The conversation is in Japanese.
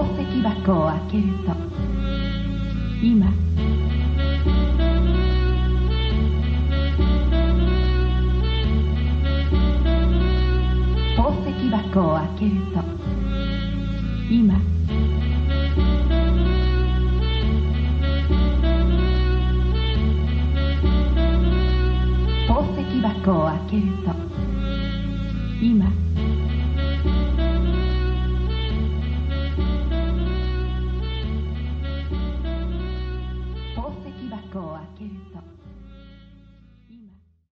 宝石箱を開けると今宝石箱を開けると今宝石箱を開けると今を開けると。